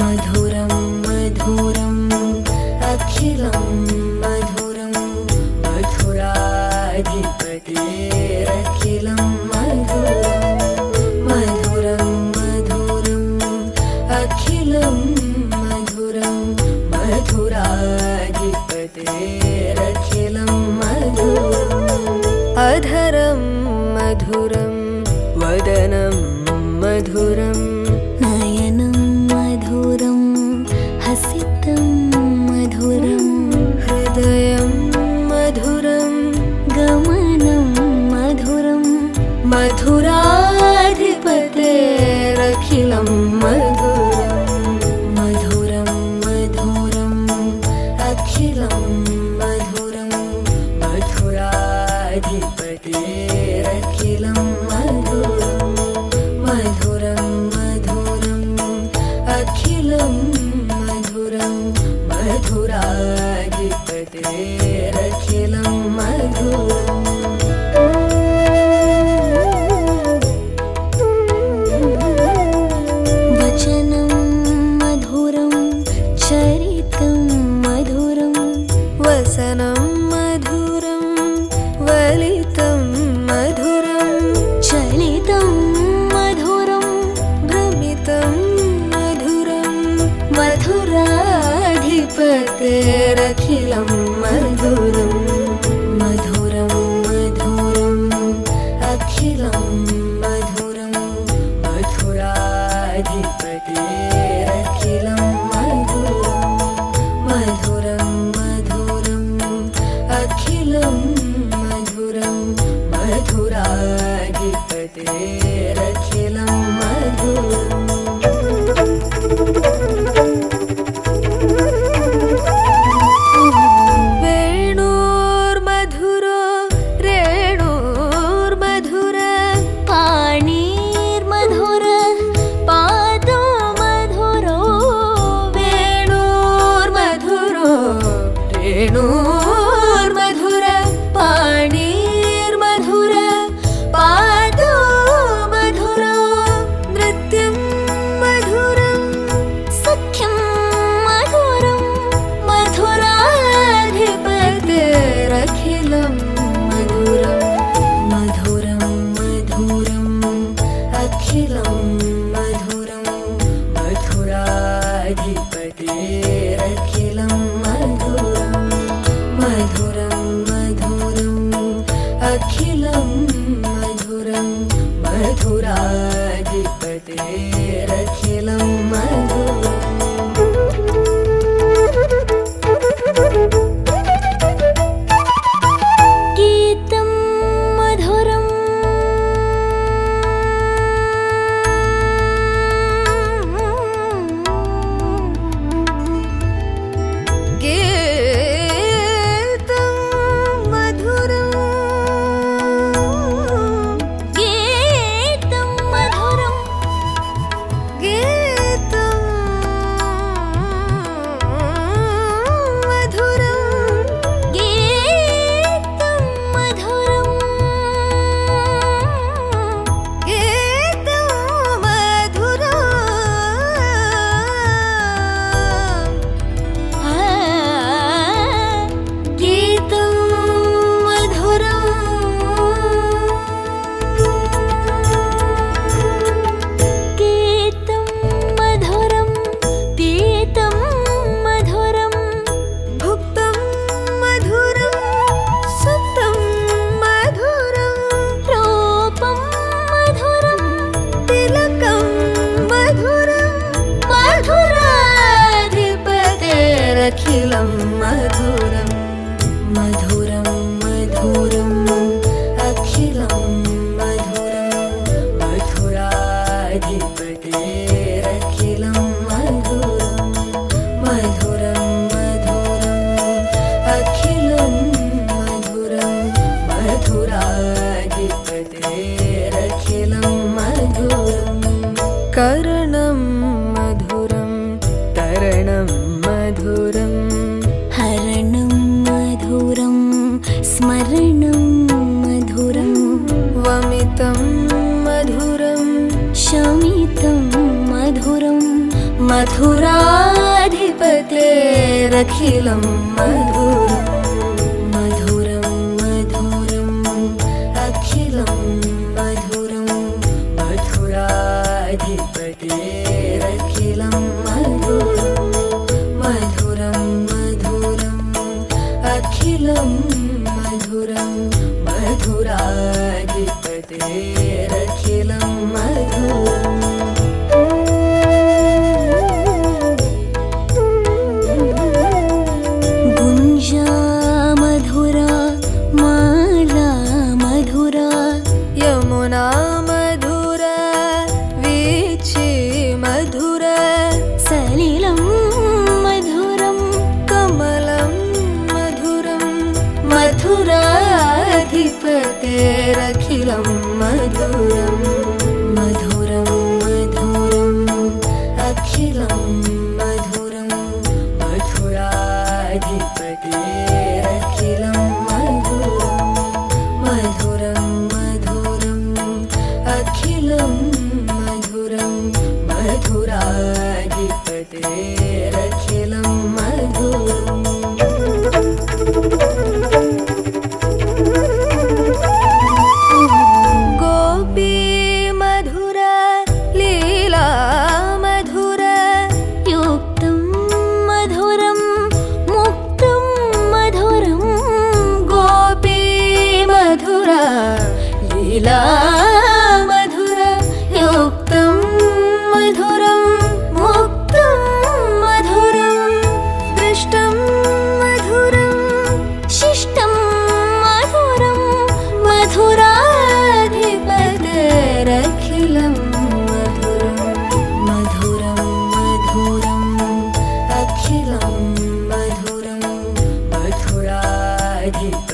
मधुरं मधुरम् अखिलं मधुरम् मधुराधिपतेरखिलं मधुर मधुरं मधुरम् अखिलं मधुरं मधुराधिपतेरखिलं मधुरम् अधरं मधुरं वदनं मधुरम् धिपते रं मधुरम्। अखिलं मधुरं मधुरम् स्मरणं मधुरं वमितं मधुरं शमितं मधुरं मधुराधिपते अखिलं मधुर मधुराधिपतेरखिलं मधुराधिपतेरखिलं मधुरम् मधुराधिपतेरखिलं